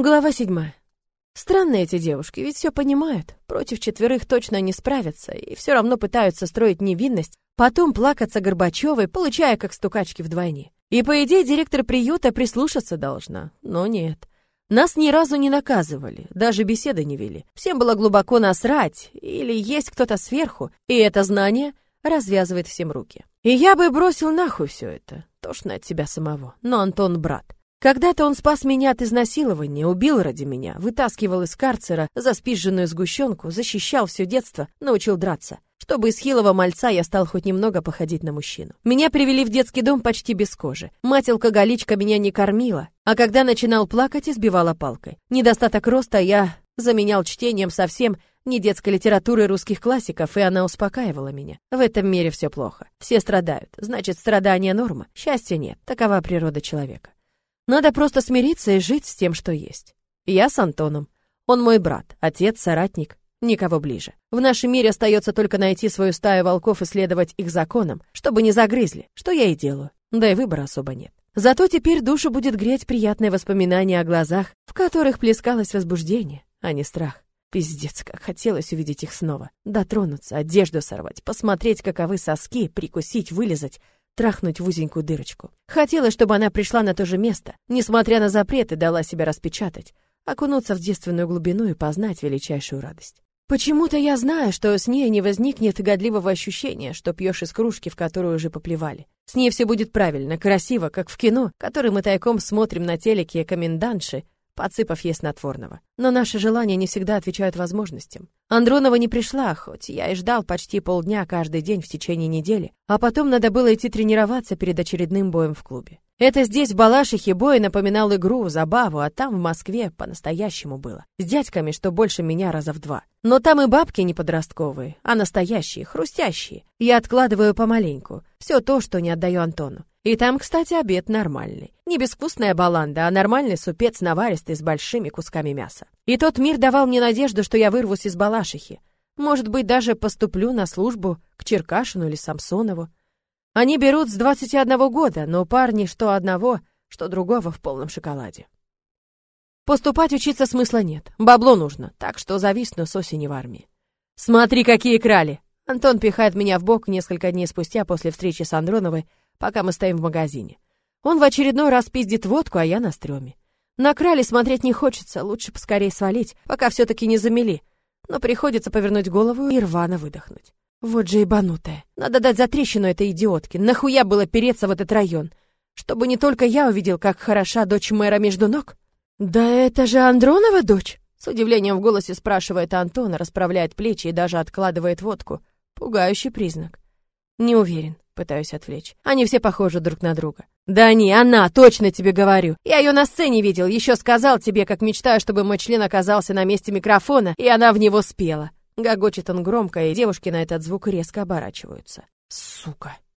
Глава седьмая. Странные эти девушки, ведь все понимают. Против четверых точно не справятся, и все равно пытаются строить невинность, потом плакаться Горбачевой, получая как стукачки вдвойне. И, по идее, директор приюта прислушаться должна, но нет. Нас ни разу не наказывали, даже беседы не вели. Всем было глубоко насрать, или есть кто-то сверху, и это знание развязывает всем руки. И я бы бросил нахуй все это, тошно от себя самого, но Антон брат. Когда-то он спас меня от изнасилования, убил ради меня, вытаскивал из карцера за спизженную сгущенку, защищал все детство, научил драться. Чтобы из хилого мальца я стал хоть немного походить на мужчину. Меня привели в детский дом почти без кожи. Мать-алкоголичка меня не кормила, а когда начинал плакать, избивала палкой. Недостаток роста я заменял чтением совсем не детской литературы русских классиков, и она успокаивала меня. В этом мире все плохо. Все страдают. Значит, страдание норма. Счастья нет. Такова природа человека. Надо просто смириться и жить с тем, что есть. Я с Антоном. Он мой брат, отец, соратник, никого ближе. В нашем мире остается только найти свою стаю волков и следовать их законам, чтобы не загрызли, что я и делаю. Да и выбора особо нет. Зато теперь душу будет греть приятное воспоминание о глазах, в которых плескалось возбуждение, а не страх. Пиздец, как хотелось увидеть их снова. Дотронуться, одежду сорвать, посмотреть, каковы соски, прикусить, вылезать, трахнуть в узенькую дырочку. Хотела, чтобы она пришла на то же место, несмотря на запреты, дала себя распечатать, окунуться в девственную глубину и познать величайшую радость. Почему-то я знаю, что с ней не возникнет годливого ощущения, что пьешь из кружки, в которую уже поплевали. С ней все будет правильно, красиво, как в кино, которое мы тайком смотрим на телеке комендантши, подсыпав ей снотворного. Но наши желания не всегда отвечают возможностям. Андронова не пришла, хоть я и ждал почти полдня каждый день в течение недели, а потом надо было идти тренироваться перед очередным боем в клубе. Это здесь, в Балашихе, бой напоминал игру, забаву, а там, в Москве, по-настоящему было. С дядьками, что больше меня раза в два. Но там и бабки не подростковые, а настоящие, хрустящие. Я откладываю помаленьку. Все то, что не отдаю Антону. И там, кстати, обед нормальный. Не безвкусная баланда, а нормальный супец наваристый с большими кусками мяса. И тот мир давал мне надежду, что я вырвусь из Балашихи. Может быть, даже поступлю на службу к Черкашину или Самсонову. Они берут с 21 года, но парни что одного, что другого в полном шоколаде. Поступать учиться смысла нет. Бабло нужно, так что зависну с осени в армии. Смотри, какие крали! Антон пихает меня в бок несколько дней спустя после встречи с Андроновой, пока мы стоим в магазине. Он в очередной раз пиздит водку, а я на стреме. На крали смотреть не хочется, лучше поскорей свалить, пока все-таки не замели. Но приходится повернуть голову и рвано выдохнуть. Вот же ебанутая. Надо дать затрещину этой идиотке. Нахуя было переться в этот район? Чтобы не только я увидел, как хороша дочь мэра между ног? Да это же Андронова дочь? С удивлением в голосе спрашивает Антон, расправляет плечи и даже откладывает водку. Пугающий признак. Не уверен, пытаюсь отвлечь. Они все похожи друг на друга. Да не, она, точно тебе говорю. Я ее на сцене видел, еще сказал тебе, как мечтаю, чтобы мой член оказался на месте микрофона, и она в него спела. Гогочет он громко, и девушки на этот звук резко оборачиваются. Сука.